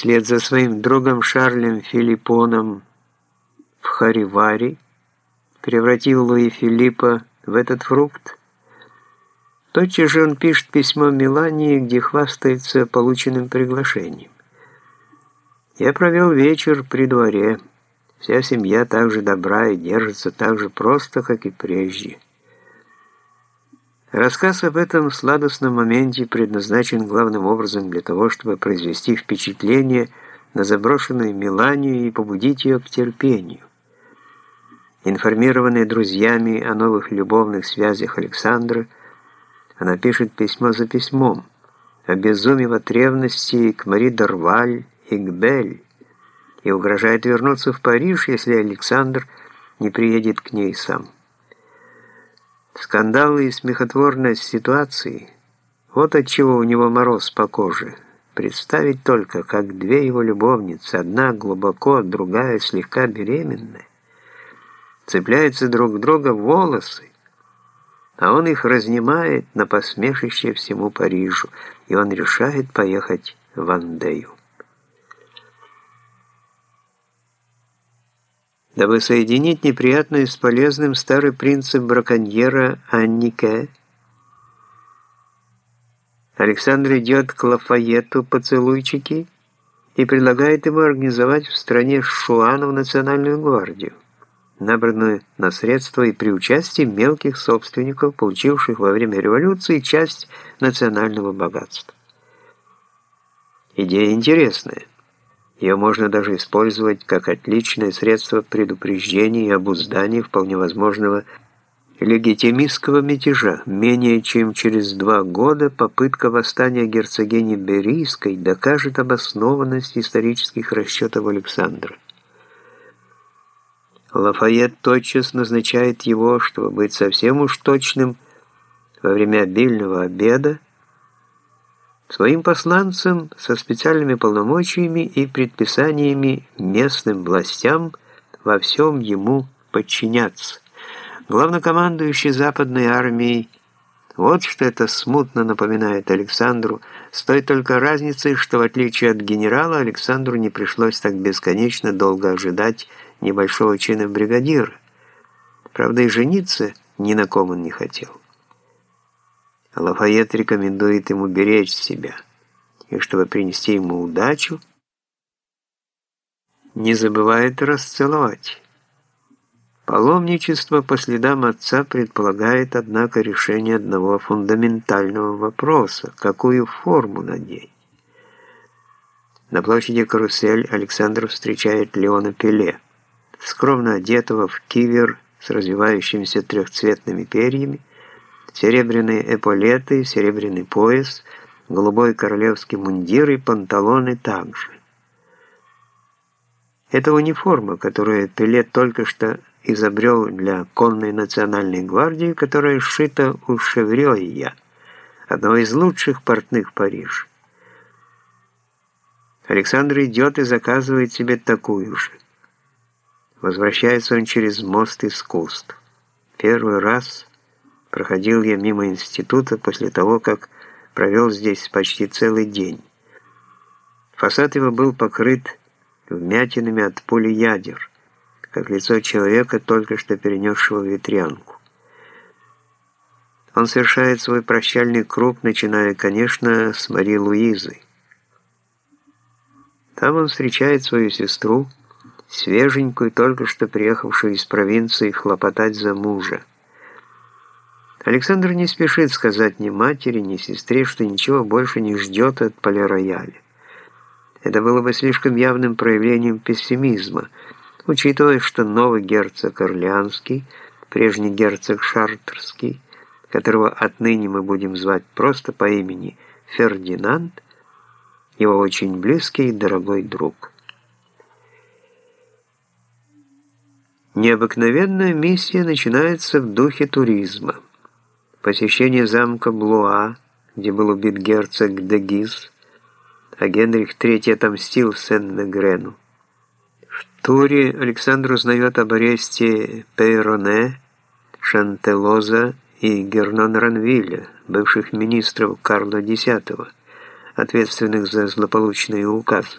вслед за своим другом Шарлем Филиппоном в Харивари, превратил Луи Филиппа в этот фрукт, тотчас же он пишет письмо Мелании, где хвастается полученным приглашением. «Я провел вечер при дворе. Вся семья так же добра и держится так же просто, как и прежде». Рассказ об этом сладостном моменте предназначен главным образом для того, чтобы произвести впечатление на заброшенную Миланию и побудить ее к терпению. Информированная друзьями о новых любовных связях Александра, она пишет письмо за письмом, обезумев от ревности к Мари Дорваль и к Бель, и угрожает вернуться в Париж, если Александр не приедет к ней сам. Скандалы и смехотворность ситуации – вот от чего у него мороз по коже. Представить только, как две его любовницы, одна глубоко, другая слегка беременная, цепляются друг к другу волосы, а он их разнимает на посмешище всему Парижу, и он решает поехать в Андею. Дабы соединить неприятное с полезным, старый принцип браконьера Аннике Александр идет к Лафайету поцелуйчики и предлагает ему организовать в стране Шуану национальную гвардию набранную на средства и при участии мелких собственников, получивших во время революции часть национального богатства. Идея интересная. Ее можно даже использовать как отличное средство предупреждения и обуздания вполне возможного легитимистского мятежа. Менее чем через два года попытка восстания герцогини Берийской докажет обоснованность исторических расчетов Александра. Лафайет тотчас назначает его, чтобы быть совсем уж точным, во время обильного обеда, своим посланцем со специальными полномочиями и предписаниями местным властям во всем ему подчиняться. Главнокомандующий Западной армией вот что это смутно напоминает Александру, с той только разницей, что в отличие от генерала, Александру не пришлось так бесконечно долго ожидать небольшого чина бригадира. Правда, и жениться ни на ком он не хотел. Лафайет рекомендует ему беречь себя, и чтобы принести ему удачу, не забывает расцеловать. Паломничество по следам отца предполагает, однако, решение одного фундаментального вопроса – какую форму надеть? На площади Карусель Александр встречает Леона Пеле, скромно одетого в кивер с развивающимися трехцветными перьями, серебряные эполеты, серебряный пояс, голубой королевский мундир и панталоны также. Это униформа, которую Пеле только что изобрел для конной национальной гвардии, которая сшита у Шеврёя, одного из лучших портных Парижа. Александр идет и заказывает себе такую же. Возвращается он через мост искусств. Первый раз проходил я мимо института после того, как провел здесь почти целый день. Фасад его был покрыт вмятинами от пули ядер, как лицо человека, только что перенесшего ветрянку. Он совершает свой прощальный круг, начиная, конечно, с Мари Луизы. Там он встречает свою сестру, свеженькую, только что приехавшую из провинции хлопотать за мужа. Александр не спешит сказать ни матери, ни сестре, что ничего больше не ждет от полирояля. Это было бы слишком явным проявлением пессимизма, учитывая, что новый герцог Орлеанский, прежний герцог Шартерский, которого отныне мы будем звать просто по имени Фердинанд, его очень близкий и дорогой друг. Необыкновенная миссия начинается в духе туризма. Посещение замка Блуа, где был убит герцог Дегиз, а Генрих III отомстил Сен-Мегрену. В туре Александр узнает об аресте Пейроне, Шантелоза и Гернон Ранвилля, бывших министров Карла X, ответственных за злополучные указы.